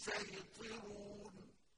مُسَيْطِرُونَ